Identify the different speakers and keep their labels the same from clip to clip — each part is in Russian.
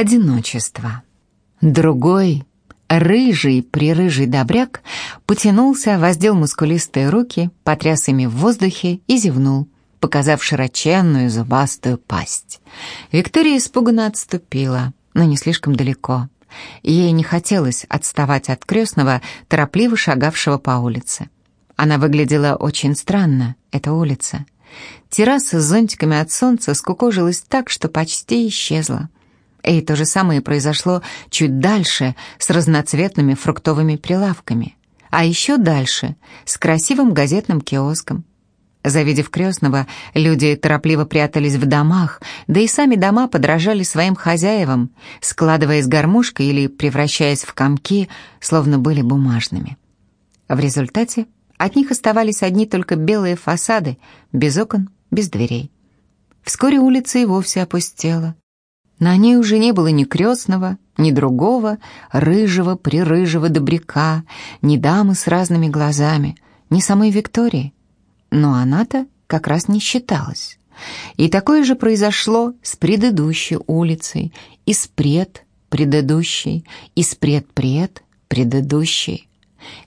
Speaker 1: Одиночество. Другой, рыжий, прирыжий добряк потянулся, воздел мускулистые руки, потряс ими в воздухе и зевнул, показав широченную зубастую пасть. Виктория испуганно отступила, но не слишком далеко. Ей не хотелось отставать от крестного, торопливо шагавшего по улице. Она выглядела очень странно, эта улица. Терраса с зонтиками от солнца скукожилась так, что почти исчезла. И то же самое произошло чуть дальше с разноцветными фруктовыми прилавками, а еще дальше с красивым газетным киоском. Завидев крестного, люди торопливо прятались в домах, да и сами дома подражали своим хозяевам, складываясь гармошкой или превращаясь в комки, словно были бумажными. В результате от них оставались одни только белые фасады, без окон, без дверей. Вскоре улица и вовсе опустела. На ней уже не было ни крестного, ни другого, рыжего, прирыжего добряка, ни дамы с разными глазами, ни самой Виктории. Но она-то как раз не считалась. И такое же произошло с предыдущей улицей, и с пред предыдущей, и с предпред предыдущей.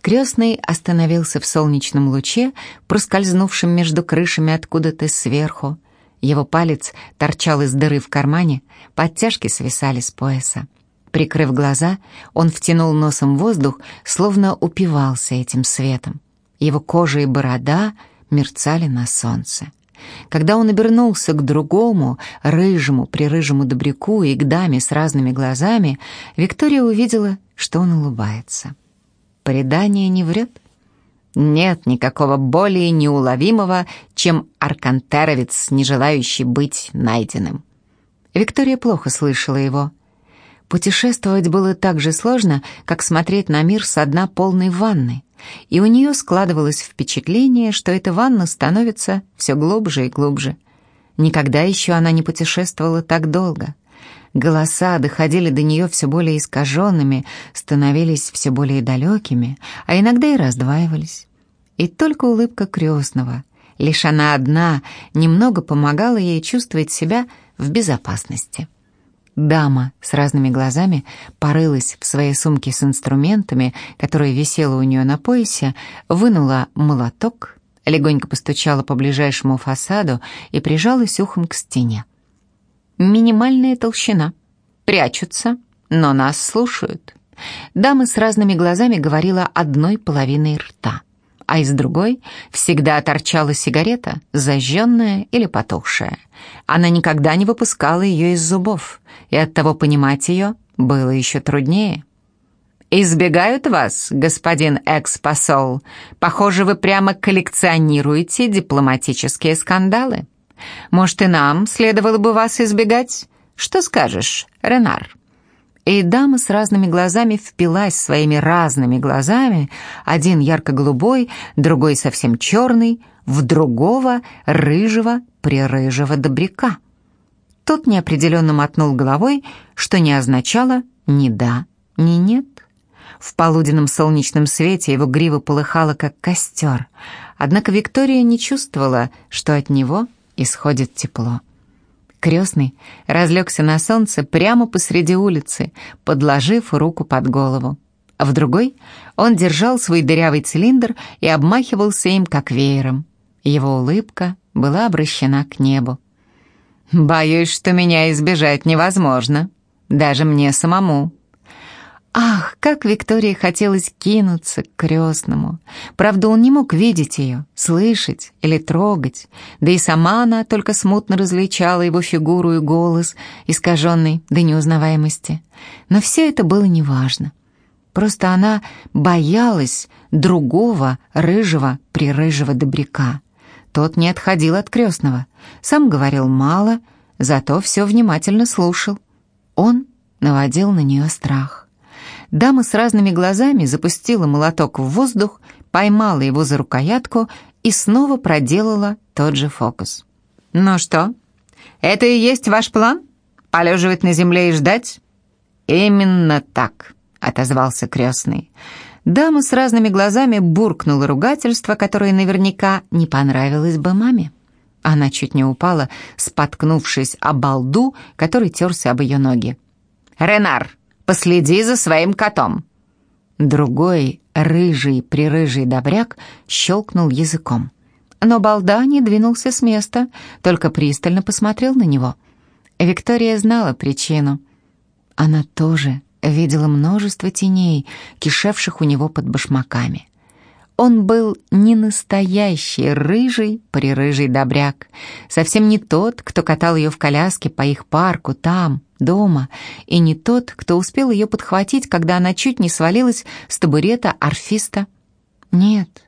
Speaker 1: Крестный остановился в солнечном луче, проскользнувшем между крышами откуда-то сверху, его палец торчал из дыры в кармане, подтяжки свисали с пояса. Прикрыв глаза, он втянул носом воздух, словно упивался этим светом. Его кожа и борода мерцали на солнце. Когда он обернулся к другому, рыжему, прирыжему добряку и к даме с разными глазами, Виктория увидела, что он улыбается. Предание не врет. Нет никакого более неуловимого, чем аркантеровец, не желающий быть найденным. Виктория плохо слышала его. Путешествовать было так же сложно, как смотреть на мир с дна полной ванны, и у нее складывалось впечатление, что эта ванна становится все глубже и глубже. Никогда еще она не путешествовала так долго. Голоса доходили до нее все более искаженными, становились все более далекими, а иногда и раздваивались. И только улыбка крестного, лишь она одна, немного помогала ей чувствовать себя в безопасности. Дама с разными глазами порылась в своей сумке с инструментами, которая висела у нее на поясе, вынула молоток, легонько постучала по ближайшему фасаду и прижалась ухом к стене. Минимальная толщина. Прячутся, но нас слушают. Дама с разными глазами говорила одной половиной рта, а из другой всегда торчала сигарета, зажженная или потухшая. Она никогда не выпускала ее из зубов, и оттого понимать ее было еще труднее. «Избегают вас, господин экс-посол. Похоже, вы прямо коллекционируете дипломатические скандалы». Может, и нам следовало бы вас избегать? Что скажешь, Ренар?» И дама с разными глазами впилась своими разными глазами, один ярко-голубой, другой совсем черный, в другого рыжего прирыжего добряка. Тот неопределенно мотнул головой, что не означало ни да, ни нет. В полуденном солнечном свете его грива полыхала, как костер, однако Виктория не чувствовала, что от него исходит тепло. Крестный разлегся на солнце прямо посреди улицы, подложив руку под голову. В другой он держал свой дырявый цилиндр и обмахивался им, как веером. Его улыбка была обращена к небу. «Боюсь, что меня избежать невозможно, даже мне самому», Ах, как Виктории хотелось кинуться к крестному. Правда, он не мог видеть ее, слышать или трогать, да и сама она только смутно различала его фигуру и голос, искаженный до неузнаваемости. Но все это было неважно. Просто она боялась другого рыжего прирыжего добряка. Тот не отходил от крестного, сам говорил мало, зато все внимательно слушал. Он наводил на нее страх. Дама с разными глазами запустила молоток в воздух, поймала его за рукоятку и снова проделала тот же фокус. «Ну что, это и есть ваш план? Полеживать на земле и ждать?» «Именно так», — отозвался крестный. Дама с разными глазами буркнула ругательство, которое наверняка не понравилось бы маме. Она чуть не упала, споткнувшись о балду, который терся об ее ноги. «Ренар, последи за своим котом!» Другой, рыжий, прирыжий добряк щелкнул языком. Но Балда не двинулся с места, только пристально посмотрел на него. Виктория знала причину. Она тоже видела множество теней, кишевших у него под башмаками. Он был не настоящий рыжий, прирыжий добряк, совсем не тот, кто катал ее в коляске по их парку там, дома, и не тот, кто успел ее подхватить, когда она чуть не свалилась с табурета арфиста. Нет,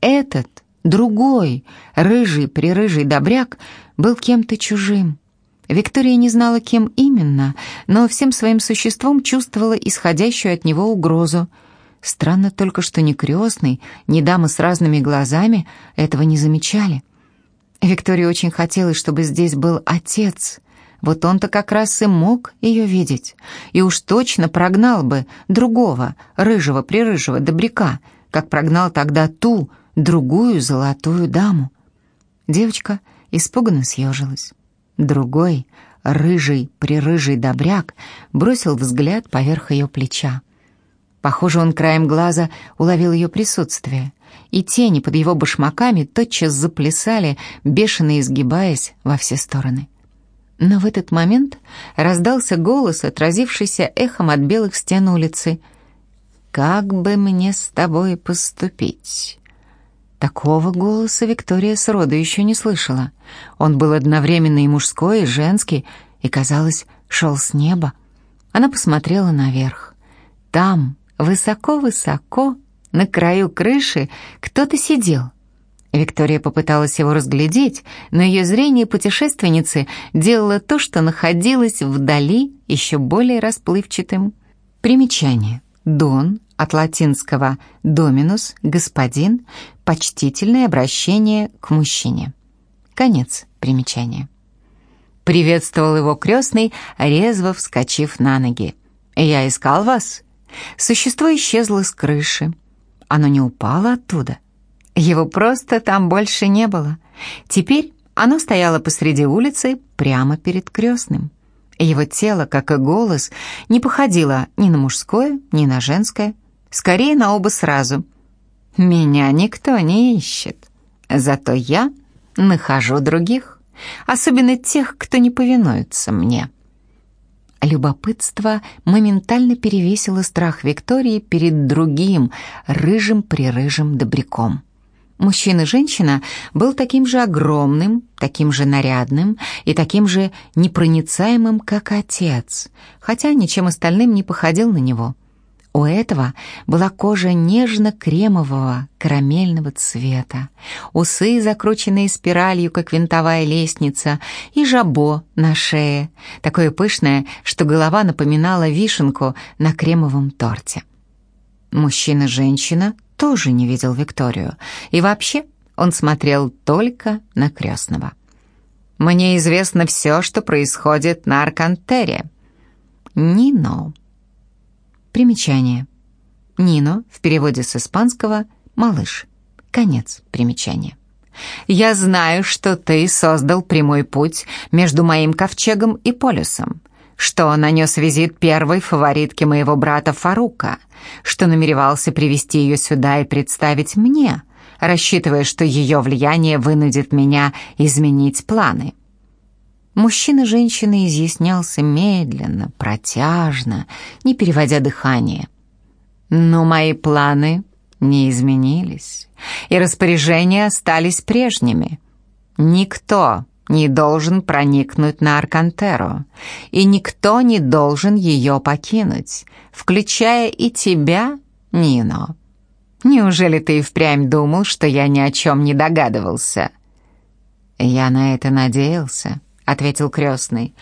Speaker 1: этот, другой, рыжий, прирыжий добряк был кем-то чужим. Виктория не знала, кем именно, но всем своим существом чувствовала исходящую от него угрозу. Странно только, что ни крестный, ни дама с разными глазами этого не замечали. Виктории очень хотелось, чтобы здесь был отец. Вот он-то как раз и мог ее видеть. И уж точно прогнал бы другого, рыжего-прирыжего добряка, как прогнал тогда ту, другую золотую даму. Девочка испуганно съежилась. Другой, рыжий, прирыжий добряк, бросил взгляд поверх ее плеча. Похоже, он краем глаза уловил ее присутствие, и тени под его башмаками тотчас заплясали, бешено изгибаясь во все стороны. Но в этот момент раздался голос, отразившийся эхом от белых стен улицы. «Как бы мне с тобой поступить?» Такого голоса Виктория сроду еще не слышала. Он был одновременно и мужской, и женский, и, казалось, шел с неба. Она посмотрела наверх. Там, высоко-высоко, на краю крыши, кто-то сидел. Виктория попыталась его разглядеть, но ее зрение путешественницы делало то, что находилось вдали еще более расплывчатым. Примечание. Дон от латинского «доминус» — «господин», почтительное обращение к мужчине. Конец примечания. Приветствовал его крестный, резво вскочив на ноги. «Я искал вас». Существо исчезло с крыши. Оно не упало оттуда. Его просто там больше не было. Теперь оно стояло посреди улицы прямо перед крестным. Его тело, как и голос, не походило ни на мужское, ни на женское, скорее на оба сразу. Меня никто не ищет, зато я нахожу других, особенно тех, кто не повинуется мне. Любопытство моментально перевесило страх Виктории перед другим, рыжим-прирыжим добряком. Мужчина и женщина был таким же огромным, таким же нарядным и таким же непроницаемым, как отец, хотя ничем остальным не походил на него. У этого была кожа нежно-кремового карамельного цвета, усы, закрученные спиралью, как винтовая лестница, и жабо на шее, такое пышное, что голова напоминала вишенку на кремовом торте. Мужчина-женщина тоже не видел Викторию, и вообще он смотрел только на крестного. «Мне известно все, что происходит на Аркантере». «Нино». Примечание. «Нино» в переводе с испанского «малыш». Конец примечания. «Я знаю, что ты создал прямой путь между моим ковчегом и полюсом что нанес визит первой фаворитке моего брата Фарука, что намеревался привести ее сюда и представить мне, рассчитывая, что ее влияние вынудит меня изменить планы. Мужчина и женщина изъяснялся медленно, протяжно, не переводя дыхание. Но мои планы не изменились, и распоряжения остались прежними. Никто не должен проникнуть на Аркантеру, и никто не должен ее покинуть, включая и тебя, Нино. Неужели ты и впрямь думал, что я ни о чем не догадывался?» «Я на это надеялся», — ответил крестный.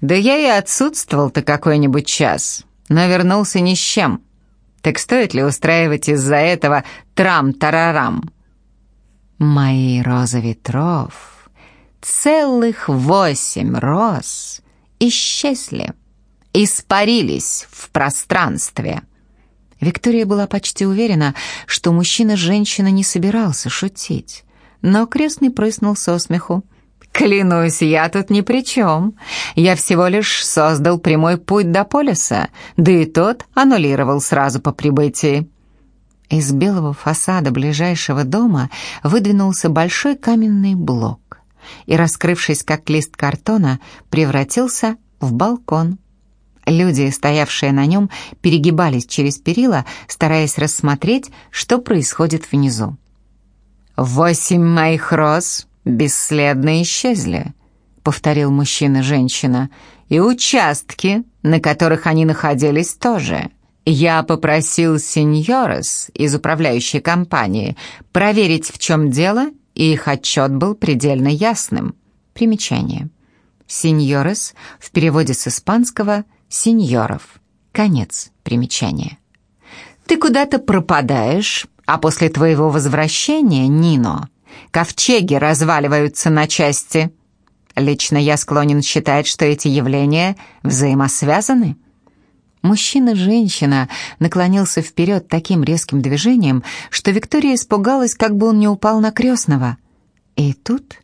Speaker 1: «Да я и отсутствовал-то какой-нибудь час, но вернулся ни с чем. Так стоит ли устраивать из-за этого трам-тарарам?» «Мои розы ветров...» целых восемь роз исчезли, испарились в пространстве. Виктория была почти уверена, что мужчина-женщина не собирался шутить, но крестный прыснул со смеху. Клянусь, я тут ни при чем. Я всего лишь создал прямой путь до полюса, да и тот аннулировал сразу по прибытии. Из белого фасада ближайшего дома выдвинулся большой каменный блок и, раскрывшись как лист картона, превратился в балкон. Люди, стоявшие на нем, перегибались через перила, стараясь рассмотреть, что происходит внизу. «Восемь моих роз бесследно исчезли», — повторил мужчина и женщина, «и участки, на которых они находились, тоже. Я попросил сеньорес из управляющей компании проверить, в чем дело, и их отчет был предельно ясным». Примечание. Сеньорес в переводе с испанского «сеньоров». Конец примечания. «Ты куда-то пропадаешь, а после твоего возвращения, Нино, ковчеги разваливаются на части. Лично я склонен считать, что эти явления взаимосвязаны». Мужчина женщина наклонился вперед таким резким движением, что Виктория испугалась, как бы он не упал на крестного. И тут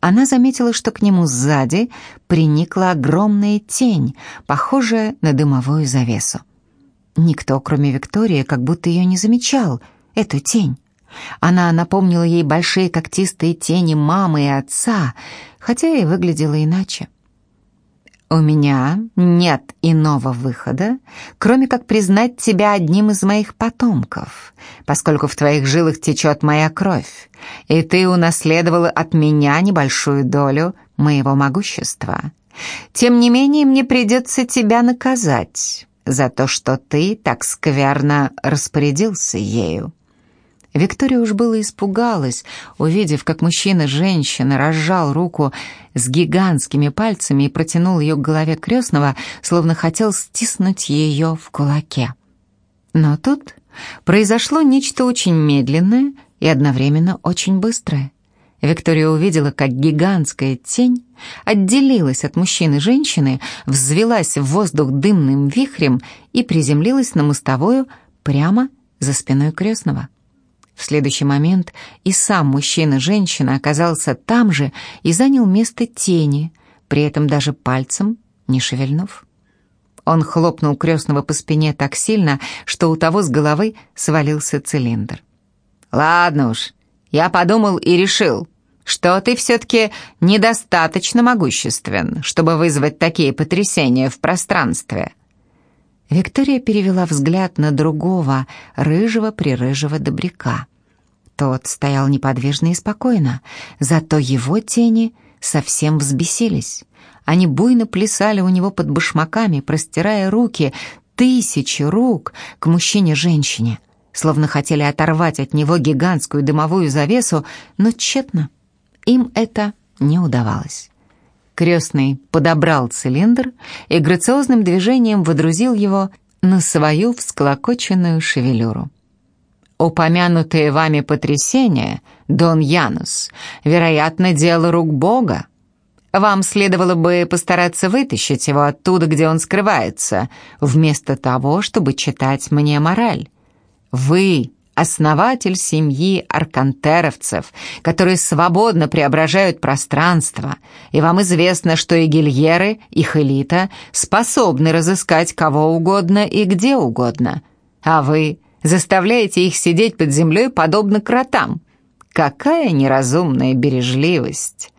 Speaker 1: она заметила, что к нему сзади приникла огромная тень, похожая на дымовую завесу. Никто, кроме Виктории, как будто ее не замечал, эту тень. Она напомнила ей большие когтистые тени мамы и отца, хотя и выглядела иначе. «У меня нет иного выхода, кроме как признать тебя одним из моих потомков, поскольку в твоих жилах течет моя кровь, и ты унаследовала от меня небольшую долю моего могущества. Тем не менее, мне придется тебя наказать за то, что ты так скверно распорядился ею. Виктория уж было испугалась, увидев, как мужчина-женщина разжал руку с гигантскими пальцами и протянул ее к голове крестного, словно хотел стиснуть ее в кулаке. Но тут произошло нечто очень медленное и одновременно очень быстрое. Виктория увидела, как гигантская тень отделилась от мужчины женщины, взвелась в воздух дымным вихрем и приземлилась на мостовую прямо за спиной крестного. В следующий момент и сам мужчина-женщина оказался там же и занял место тени, при этом даже пальцем не шевельнув. Он хлопнул крестного по спине так сильно, что у того с головы свалился цилиндр. «Ладно уж, я подумал и решил, что ты все-таки недостаточно могуществен, чтобы вызвать такие потрясения в пространстве». Виктория перевела взгляд на другого, рыжего-прирыжего добряка. Тот стоял неподвижно и спокойно, зато его тени совсем взбесились. Они буйно плясали у него под башмаками, простирая руки, тысячи рук к мужчине-женщине, словно хотели оторвать от него гигантскую дымовую завесу, но тщетно. Им это не удавалось. Крестный подобрал цилиндр и грациозным движением водрузил его на свою всклокоченную шевелюру. Упомянутые вами потрясения, Дон Янус, вероятно, дело рук Бога. Вам следовало бы постараться вытащить его оттуда, где он скрывается, вместо того, чтобы читать мне мораль. Вы основатель семьи аркантеровцев, которые свободно преображают пространство, и вам известно, что и гильеры, их элита, способны разыскать кого угодно и где угодно. А вы заставляете их сидеть под землей, подобно кротам. Какая неразумная бережливость!»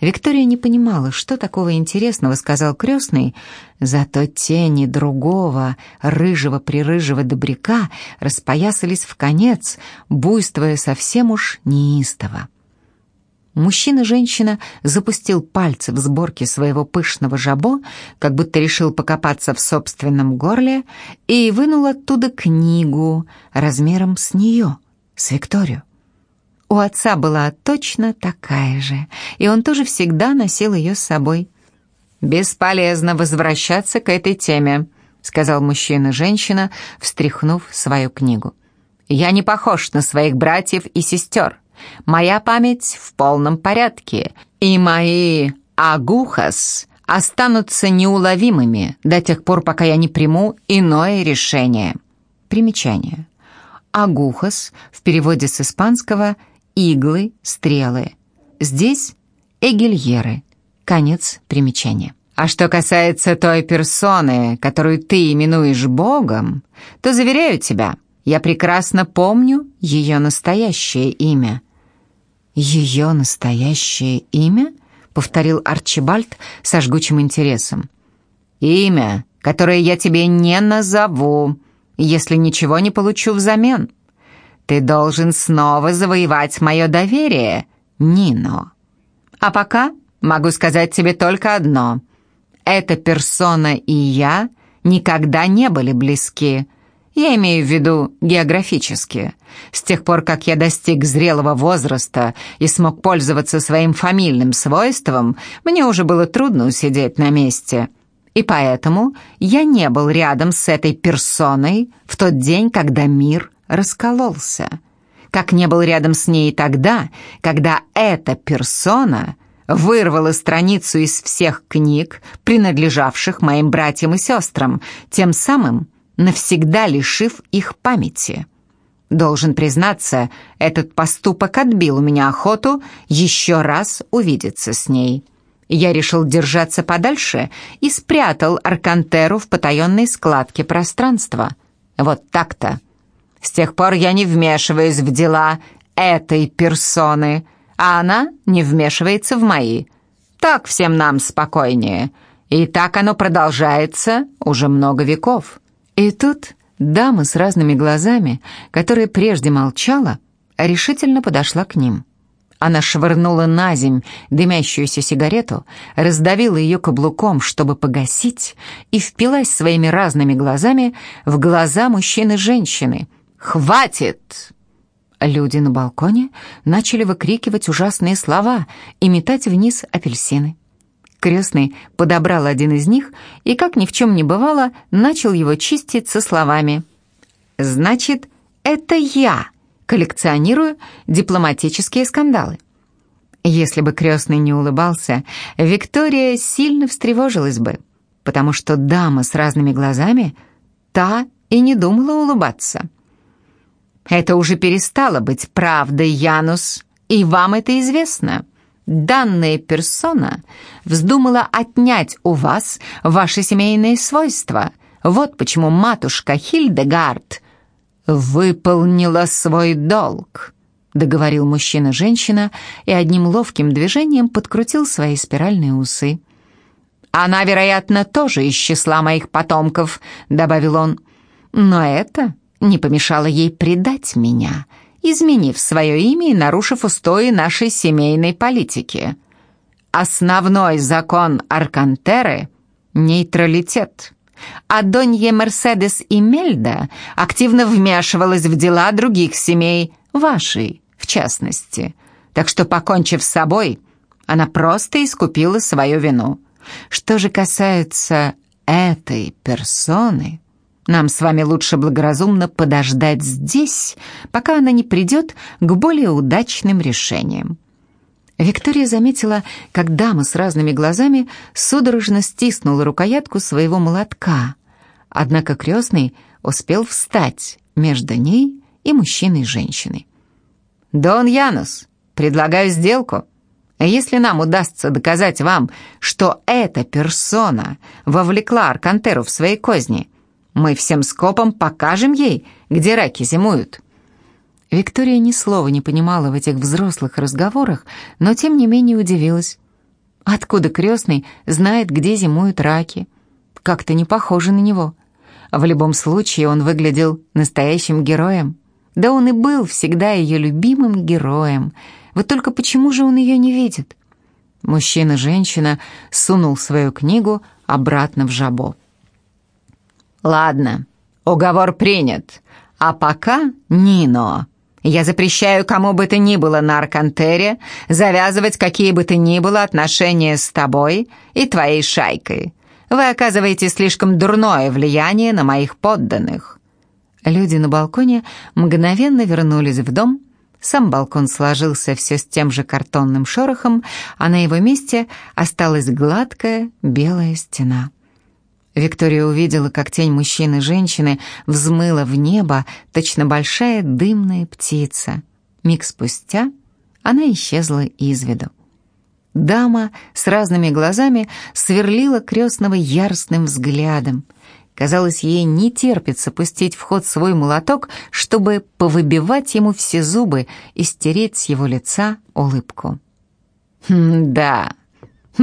Speaker 1: Виктория не понимала, что такого интересного сказал крестный, зато тени другого, рыжего-прирыжего добряка распоясались в конец, буйствуя совсем уж неистово. Мужчина-женщина запустил пальцы в сборки своего пышного жабо, как будто решил покопаться в собственном горле, и вынул оттуда книгу размером с нее, с Викторию. У отца была точно такая же, и он тоже всегда носил ее с собой. «Бесполезно возвращаться к этой теме», — сказал мужчина-женщина, встряхнув свою книгу. «Я не похож на своих братьев и сестер. Моя память в полном порядке, и мои агухас останутся неуловимыми до тех пор, пока я не приму иное решение». Примечание. Агухас в переводе с испанского иглы, стрелы. Здесь Эгильеры. Конец примечания. А что касается той персоны, которую ты именуешь Богом, то, заверяю тебя, я прекрасно помню ее настоящее имя». «Ее настоящее имя?» — повторил Арчибальд со жгучим интересом. «Имя, которое я тебе не назову, если ничего не получу взамен. Ты должен снова завоевать мое доверие, Нино. А пока могу сказать тебе только одно. Эта персона и я никогда не были близки». Я имею в виду географически. С тех пор, как я достиг зрелого возраста и смог пользоваться своим фамильным свойством, мне уже было трудно усидеть на месте. И поэтому я не был рядом с этой персоной в тот день, когда мир раскололся. Как не был рядом с ней тогда, когда эта персона вырвала страницу из всех книг, принадлежавших моим братьям и сестрам, тем самым навсегда лишив их памяти. Должен признаться, этот поступок отбил у меня охоту еще раз увидеться с ней. Я решил держаться подальше и спрятал Аркантеру в потаенной складке пространства. Вот так-то. С тех пор я не вмешиваюсь в дела этой персоны, а она не вмешивается в мои. Так всем нам спокойнее. И так оно продолжается уже много веков. И тут дама с разными глазами, которая прежде молчала, решительно подошла к ним. Она швырнула на земь дымящуюся сигарету, раздавила ее каблуком, чтобы погасить, и впилась своими разными глазами в глаза мужчины и женщины. «Хватит!» Люди на балконе начали выкрикивать ужасные слова и метать вниз апельсины. Крестный подобрал один из них и, как ни в чем не бывало, начал его чистить со словами «Значит, это я коллекционирую дипломатические скандалы». Если бы крестный не улыбался, Виктория сильно встревожилась бы, потому что дама с разными глазами, та и не думала улыбаться. «Это уже перестало быть правдой, Янус, и вам это известно» данная персона вздумала отнять у вас ваши семейные свойства. Вот почему матушка Хильдегард выполнила свой долг», — договорил мужчина-женщина и одним ловким движением подкрутил свои спиральные усы. «Она, вероятно, тоже из числа моих потомков», — добавил он. «Но это не помешало ей предать меня изменив свое имя и нарушив устои нашей семейной политики. Основной закон Аркантеры — нейтралитет. А Донье Мерседес Мельда активно вмешивалась в дела других семей, вашей в частности. Так что, покончив с собой, она просто искупила свою вину. Что же касается этой персоны... Нам с вами лучше благоразумно подождать здесь, пока она не придет к более удачным решениям». Виктория заметила, как дама с разными глазами судорожно стиснула рукоятку своего молотка. Однако крестный успел встать между ней и мужчиной и женщиной. «Дон Янус, предлагаю сделку. Если нам удастся доказать вам, что эта персона вовлекла Аркантеру в свои козни, мы всем скопом покажем ей, где раки зимуют». Виктория ни слова не понимала в этих взрослых разговорах, но тем не менее удивилась. Откуда крестный знает, где зимуют раки? Как-то не похоже на него. В любом случае он выглядел настоящим героем. Да он и был всегда ее любимым героем. Вот только почему же он ее не видит? Мужчина-женщина сунул свою книгу обратно в жабо. «Ладно, уговор принят. А пока, Нино, я запрещаю кому бы то ни было на Аркантере завязывать какие бы то ни было отношения с тобой и твоей шайкой. Вы оказываете слишком дурное влияние на моих подданных». Люди на балконе мгновенно вернулись в дом, сам балкон сложился все с тем же картонным шорохом, а на его месте осталась гладкая белая стена. Виктория увидела, как тень мужчины и женщины взмыла в небо, точно большая дымная птица. Миг спустя она исчезла из виду. Дама с разными глазами сверлила крестного яростным взглядом. Казалось, ей не терпится пустить в ход свой молоток, чтобы повыбивать ему все зубы и стереть с его лица улыбку. «Да,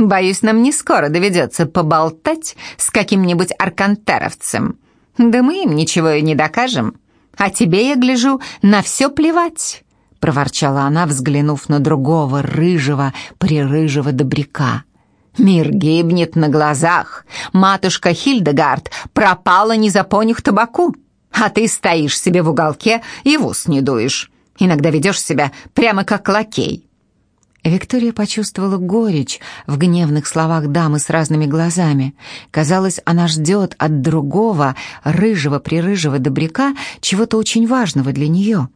Speaker 1: боюсь, нам не скоро доведется поболтать с каким-нибудь аркантеровцем. Да мы им ничего и не докажем. А тебе, я гляжу, на все плевать». — проворчала она, взглянув на другого рыжего, прирыжего добряка. «Мир гибнет на глазах. Матушка Хильдегард пропала не за понюх табаку, а ты стоишь себе в уголке и в ус не дуешь. Иногда ведешь себя прямо как лакей». Виктория почувствовала горечь в гневных словах дамы с разными глазами. Казалось, она ждет от другого, рыжего-прирыжего добряка, чего-то очень важного для нее.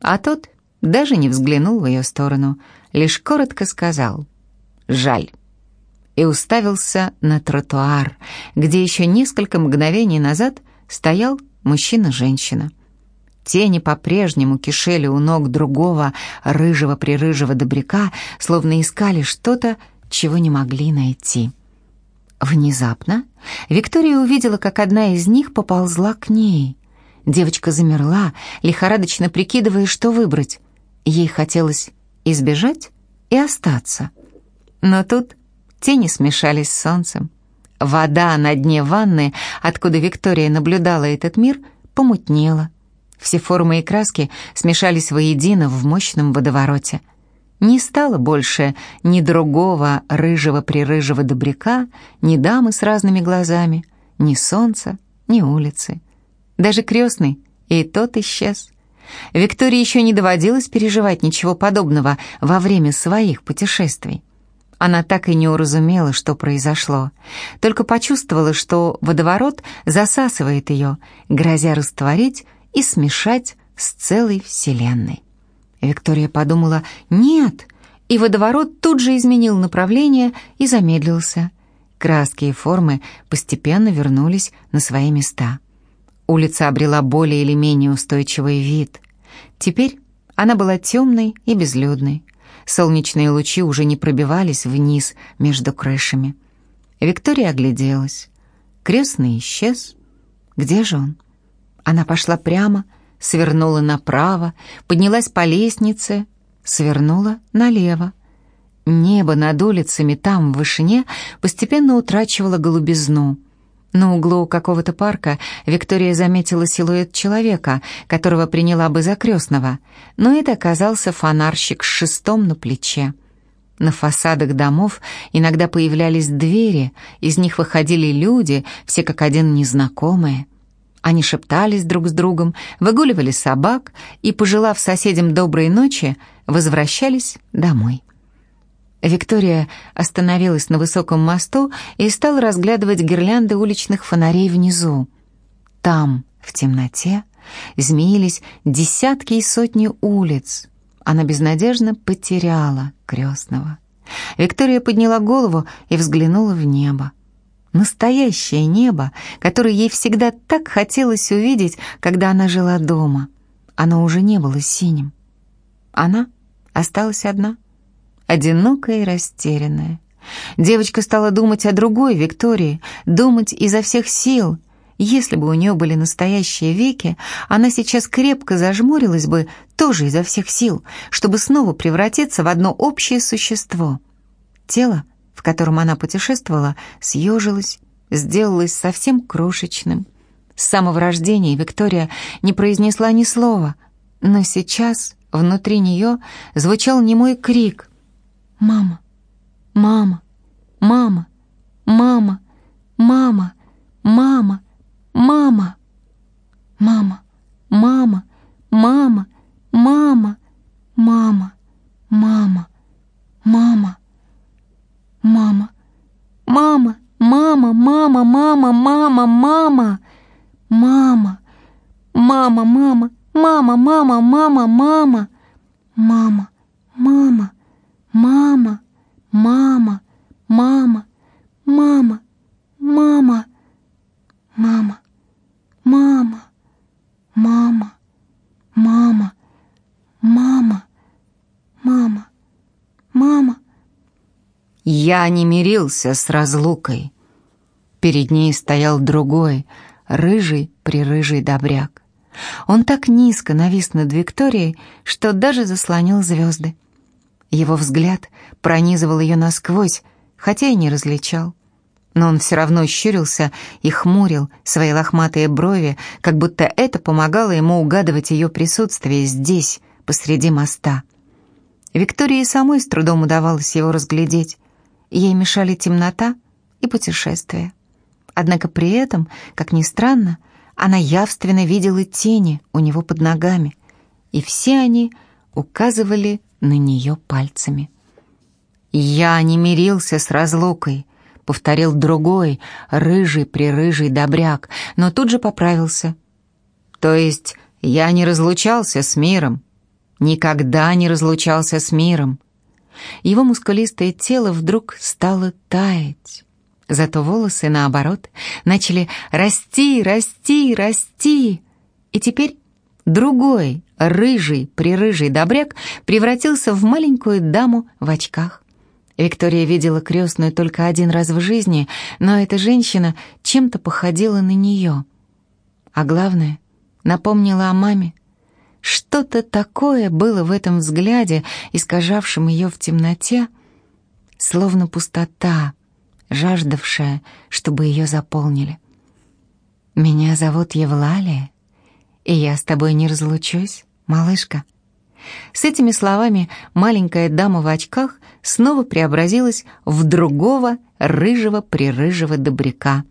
Speaker 1: А тот даже не взглянул в ее сторону, лишь коротко сказал «Жаль» и уставился на тротуар, где еще несколько мгновений назад стоял мужчина-женщина. Тени по-прежнему кишели у ног другого рыжего-прирыжего добряка, словно искали что-то, чего не могли найти. Внезапно Виктория увидела, как одна из них поползла к ней. Девочка замерла, лихорадочно прикидывая, что выбрать. Ей хотелось избежать и остаться. Но тут тени смешались с солнцем. Вода на дне ванны, откуда Виктория наблюдала этот мир, помутнела. Все формы и краски смешались воедино в мощном водовороте. Не стало больше ни другого рыжего-прирыжего добряка, ни дамы с разными глазами, ни солнца, ни улицы. Даже крестный и тот исчез. Виктории еще не доводилось переживать ничего подобного во время своих путешествий. Она так и не уразумела, что произошло, только почувствовала, что водоворот засасывает ее, грозя растворить и смешать с целой вселенной. Виктория подумала «нет», и водоворот тут же изменил направление и замедлился. Краски и формы постепенно вернулись на свои места. Улица обрела более или менее устойчивый вид. Теперь она была темной и безлюдной. Солнечные лучи уже не пробивались вниз между крышами. Виктория огляделась. Крестный исчез. Где же он? Она пошла прямо, свернула направо, поднялась по лестнице, свернула налево. Небо над улицами там, в вышине, постепенно утрачивало голубизну — на углу какого-то парка Виктория заметила силуэт человека, которого приняла бы за крестного, но это оказался фонарщик с шестом на плече. На фасадах домов иногда появлялись двери, из них выходили люди, все как один незнакомые. Они шептались друг с другом, выгуливали собак и, пожелав соседям доброй ночи, возвращались домой. Виктория остановилась на высоком мосту и стала разглядывать гирлянды уличных фонарей внизу. Там, в темноте, змеились десятки и сотни улиц. Она безнадежно потеряла крестного. Виктория подняла голову и взглянула в небо. Настоящее небо, которое ей всегда так хотелось увидеть, когда она жила дома. Оно уже не было синим. Она осталась одна — одинокая и растерянная. Девочка стала думать о другой Виктории, думать изо всех сил. Если бы у нее были настоящие веки, она сейчас крепко зажмурилась бы тоже изо всех сил, чтобы снова превратиться в одно общее существо. Тело, в котором она путешествовала, съежилось, сделалось совсем крошечным. С самого рождения Виктория не произнесла ни слова, но сейчас внутри нее звучал немой крик — Мама, мама, мама, мама, мама, мама, мама, мама, мама, мама, мама, мама, мама, мама, мама, мама, мама, мама, мама, мама, мама, мама, мама, мама, мама, мама, мама, мама, мама, мама, Мама, мама, мама, мама, мама, мама, мама, мама, мама, мама, мама, мама, Я не мирился с разлукой. Перед ней стоял другой, рыжий-прирыжий добряк. Он так низко навис над Викторией, что даже заслонил звезды. Его взгляд пронизывал ее насквозь, хотя и не различал. Но он все равно щурился и хмурил свои лохматые брови, как будто это помогало ему угадывать ее присутствие здесь, посреди моста. Виктории самой с трудом удавалось его разглядеть. Ей мешали темнота и путешествие. Однако при этом, как ни странно, она явственно видела тени у него под ногами, и все они указывали на нее пальцами. «Я не мирился с разлукой», — повторил другой, рыжий-прирыжий добряк, но тут же поправился. «То есть я не разлучался с миром, никогда не разлучался с миром». Его мускулистое тело вдруг стало таять. Зато волосы, наоборот, начали расти, расти, расти. И теперь другой, рыжий, прирыжий добряк превратился в маленькую даму в очках. Виктория видела крестную только один раз в жизни, но эта женщина чем-то походила на нее. А главное, напомнила о маме. Что-то такое было в этом взгляде, искажавшем ее в темноте, словно пустота — жаждавшая, чтобы ее заполнили. «Меня зовут Евлалия, и я с тобой не разлучусь, малышка». С этими словами маленькая дама в очках снова преобразилась в другого рыжего-прирыжего добряка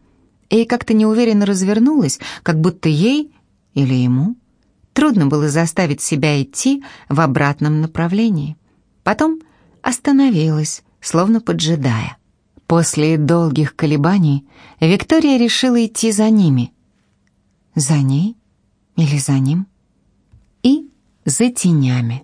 Speaker 1: и как-то неуверенно развернулась, как будто ей или ему трудно было заставить себя идти в обратном направлении. Потом остановилась, словно поджидая. После долгих колебаний Виктория решила идти за ними. За ней или за ним? И за тенями.